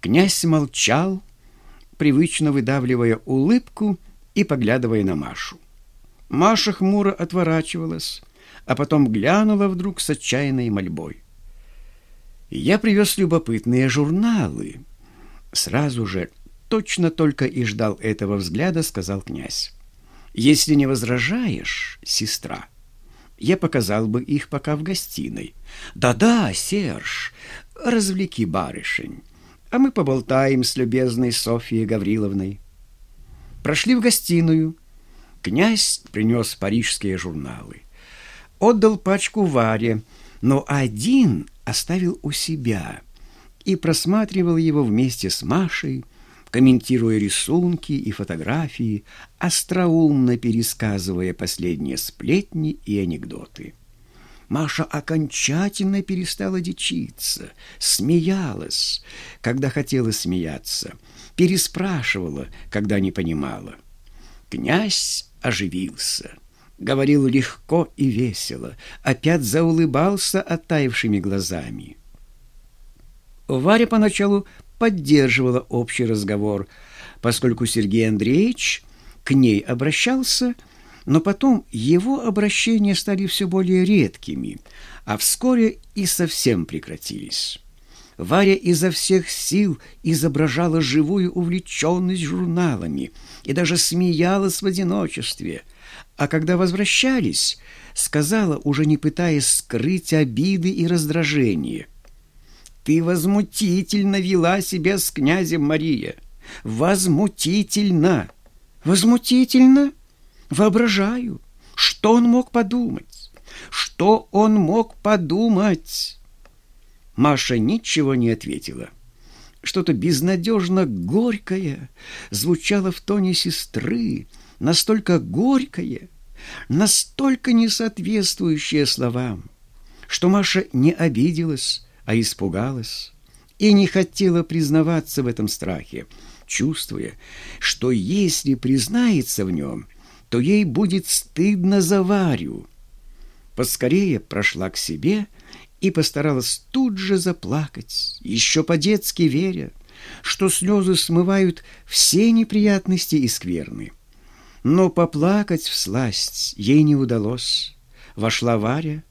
Князь молчал, привычно выдавливая улыбку и поглядывая на Машу. Маша хмуро отворачивалась, а потом глянула вдруг с отчаянной мольбой. Я привез любопытные журналы. Сразу же, точно только и ждал этого взгляда, сказал князь. Если не возражаешь, сестра, я показал бы их пока в гостиной. Да-да, Серж, развлеки барышень, а мы поболтаем с любезной Софьей Гавриловной. Прошли в гостиную. Князь принес парижские журналы. Отдал пачку Варе, но один оставил у себя и просматривал его вместе с Машей, комментируя рисунки и фотографии, остроумно пересказывая последние сплетни и анекдоты. Маша окончательно перестала дичиться, смеялась, когда хотела смеяться, переспрашивала, когда не понимала. Князь оживился, говорил легко и весело, опять заулыбался оттаившими глазами. Варя поначалу поддерживала общий разговор, поскольку Сергей Андреевич к ней обращался, но потом его обращения стали все более редкими, а вскоре и совсем прекратились. Варя изо всех сил изображала живую увлеченность журналами и даже смеялась в одиночестве, а когда возвращались, сказала, уже не пытаясь скрыть обиды и раздражение – ты возмутительно вела себя с князем Мария. Возмутительно. Возмутительно? Воображаю. Что он мог подумать? Что он мог подумать? Маша ничего не ответила. Что-то безнадежно горькое звучало в тоне сестры, настолько горькое, настолько несоответствующее словам, что Маша не обиделась, а испугалась и не хотела признаваться в этом страхе, чувствуя, что если признается в нем, то ей будет стыдно за Варю. Поскорее прошла к себе и постаралась тут же заплакать, еще по-детски веря, что слезы смывают все неприятности и скверны. Но поплакать в сласть ей не удалось. Вошла Варя,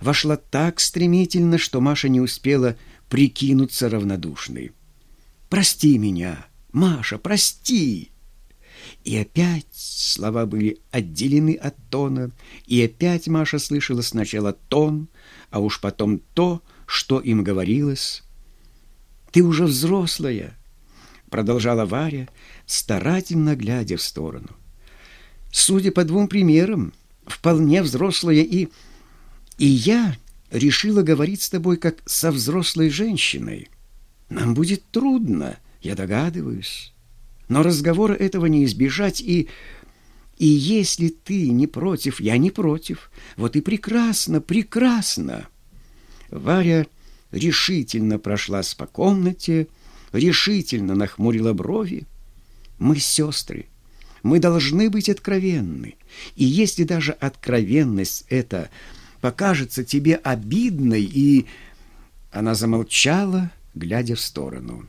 вошла так стремительно, что Маша не успела прикинуться равнодушной. «Прости меня, Маша, прости!» И опять слова были отделены от тона, и опять Маша слышала сначала тон, а уж потом то, что им говорилось. «Ты уже взрослая!» — продолжала Варя, старательно глядя в сторону. «Судя по двум примерам, вполне взрослая и...» И я решила говорить с тобой как со взрослой женщиной. Нам будет трудно, я догадываюсь. Но разговора этого не избежать, и... И если ты не против, я не против. Вот и прекрасно, прекрасно. Варя решительно прошлась по комнате, решительно нахмурила брови. Мы сестры, мы должны быть откровенны. И если даже откровенность — это покажется тебе обидной, и...» Она замолчала, глядя в сторону.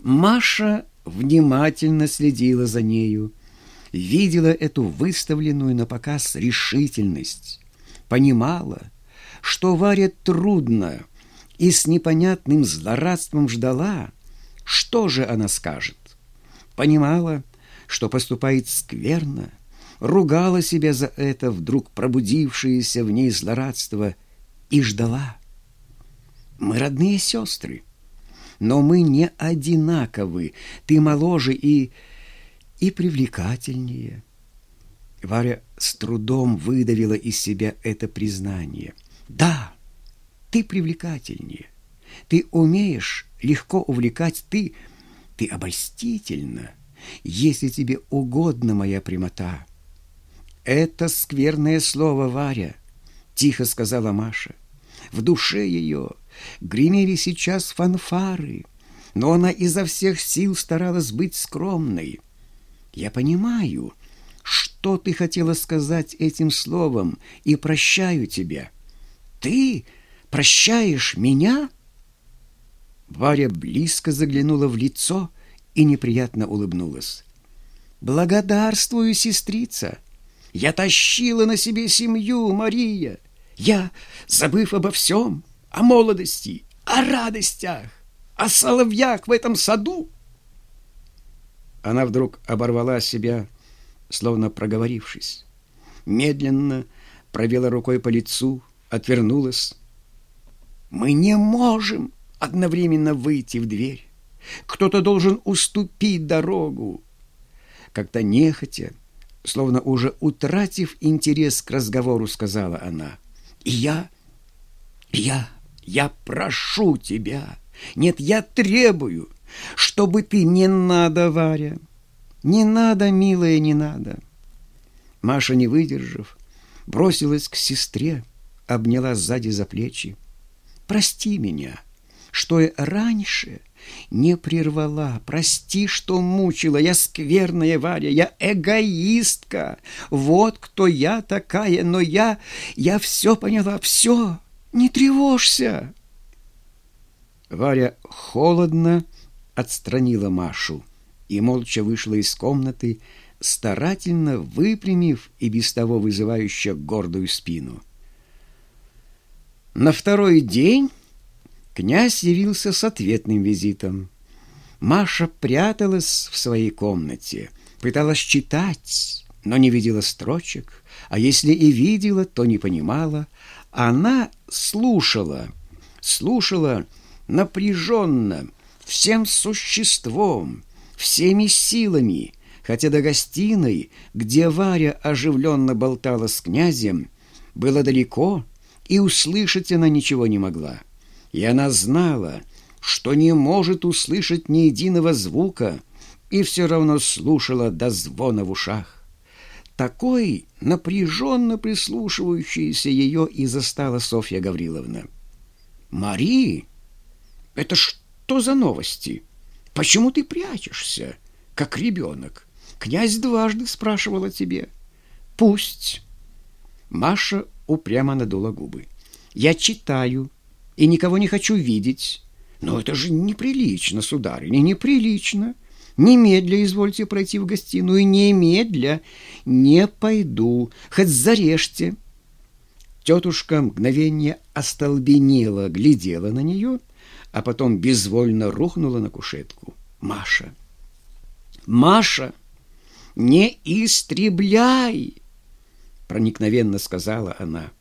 Маша внимательно следила за нею, видела эту выставленную на показ решительность, понимала, что Варя трудно и с непонятным злорадством ждала, что же она скажет. Понимала, что поступает скверно, ругала себя за это вдруг пробудившееся в ней злорадство и ждала. Мы родные сестры, но мы не одинаковы. Ты моложе и... и привлекательнее. Варя с трудом выдавила из себя это признание. Да, ты привлекательнее. Ты умеешь легко увлекать, ты... ты обольстительна, если тебе угодно моя прямота. «Это скверное слово, Варя», — тихо сказала Маша. В душе ее гремели сейчас фанфары, но она изо всех сил старалась быть скромной. «Я понимаю, что ты хотела сказать этим словом, и прощаю тебя. Ты прощаешь меня?» Варя близко заглянула в лицо и неприятно улыбнулась. «Благодарствую, сестрица! Я тащила на себе семью, Мария! Я, забыв обо всем, о молодости, о радостях, о соловьях в этом саду!» Она вдруг оборвала себя, словно проговорившись. Медленно провела рукой по лицу, отвернулась. «Мы не можем одновременно выйти в дверь. Кто-то должен уступить дорогу». Как-то нехотя, словно уже утратив интерес к разговору, сказала она. «И я, я, я прошу тебя, нет, я требую, чтобы ты не надо, Варя, не надо, милая, не надо». Маша, не выдержав, бросилась к сестре, обняла сзади за плечи. «Прости меня, что я раньше не прервала. Прости, что мучила. Я скверная Варя, я эгоистка. Вот кто я такая, но я, я все поняла, все. Не тревожься». Варя холодно отстранила Машу и молча вышла из комнаты, старательно выпрямив и без того вызывающе гордую спину. На второй день князь явился с ответным визитом. Маша пряталась в своей комнате, пыталась читать, но не видела строчек, а если и видела, то не понимала. Она слушала, слушала напряженно, всем существом, всеми силами, хотя до гостиной, где Варя оживленно болтала с князем, было далеко, и услышать она ничего не могла. И она знала, что не может услышать ни единого звука, и все равно слушала до звона в ушах. Такой напряженно прислушивающейся ее и застала Софья Гавриловна. «Мари, это что за новости? Почему ты прячешься, как ребенок?» Князь дважды спрашивал о тебе. Пусть. Маша упрямо надула губы. Я читаю и никого не хочу видеть. Но это же неприлично, сударыня, неприлично. Немедля извольте пройти в гостиную, немедля. Не пойду, хоть зарежьте. Тетушка мгновение остолбенела, глядела на нее, а потом безвольно рухнула на кушетку. Маша! Маша! «Не истребляй!» — проникновенно сказала она.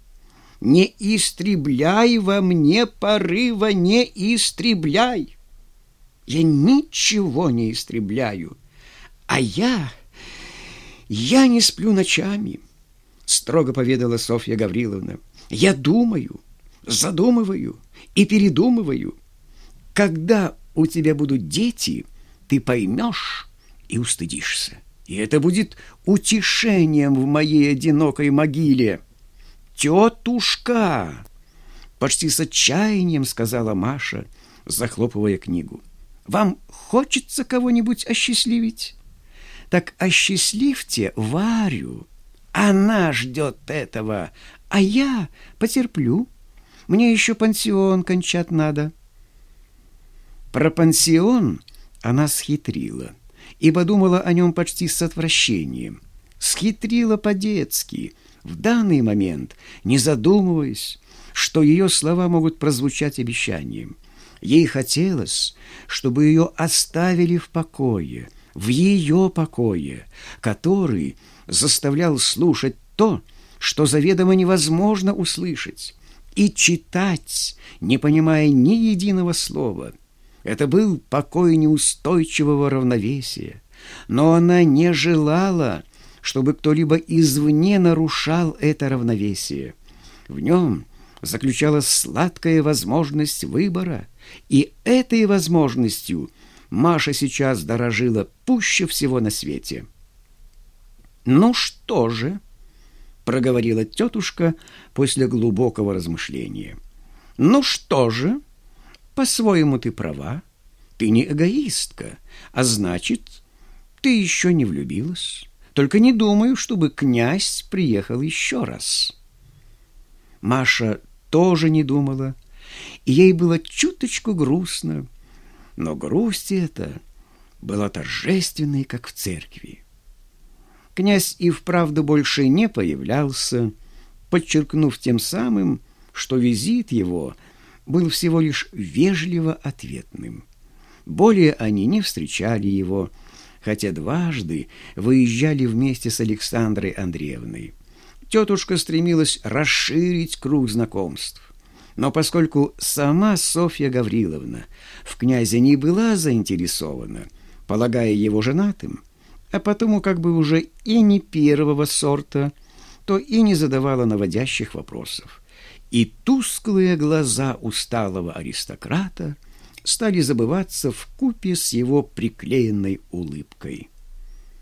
«Не истребляй во мне порыва, не истребляй! Я ничего не истребляю, а я... я не сплю ночами!» — строго поведала Софья Гавриловна. «Я думаю, задумываю и передумываю. Когда у тебя будут дети, ты поймешь и устыдишься и это будет утешением в моей одинокой могиле. «Тетушка!» — почти с отчаянием сказала Маша, захлопывая книгу. «Вам хочется кого-нибудь осчастливить? Так осчастливьте Варю. Она ждет этого, а я потерплю. Мне еще пансион кончать надо». Про пансион она схитрила — и подумала о нем почти с отвращением. Схитрила по-детски, в данный момент, не задумываясь, что ее слова могут прозвучать обещанием. Ей хотелось, чтобы ее оставили в покое, в ее покое, который заставлял слушать то, что заведомо невозможно услышать, и читать, не понимая ни единого слова – это был покой неустойчивого равновесия. Но она не желала, чтобы кто-либо извне нарушал это равновесие. В нем заключалась сладкая возможность выбора, и этой возможностью Маша сейчас дорожила пуще всего на свете. «Ну что же?» — проговорила тетушка после глубокого размышления. «Ну что же?» По-своему ты права. Ты не эгоистка, а значит, ты еще не влюбилась. Только не думаю, чтобы князь приехал еще раз. Маша тоже не думала, и ей было чуточку грустно, но грусть эта была торжественной, как в церкви. Князь и вправду больше не появлялся, подчеркнув тем самым, что визит его был всего лишь вежливо ответным. Более они не встречали его, хотя дважды выезжали вместе с Александрой Андреевной. Тетушка стремилась расширить круг знакомств. Но поскольку сама Софья Гавриловна в князе не была заинтересована, полагая его женатым, а потому как бы уже и не первого сорта, то и не задавала наводящих вопросов. И тусклые глаза усталого аристократа стали забываться в купе с его приклеенной улыбкой.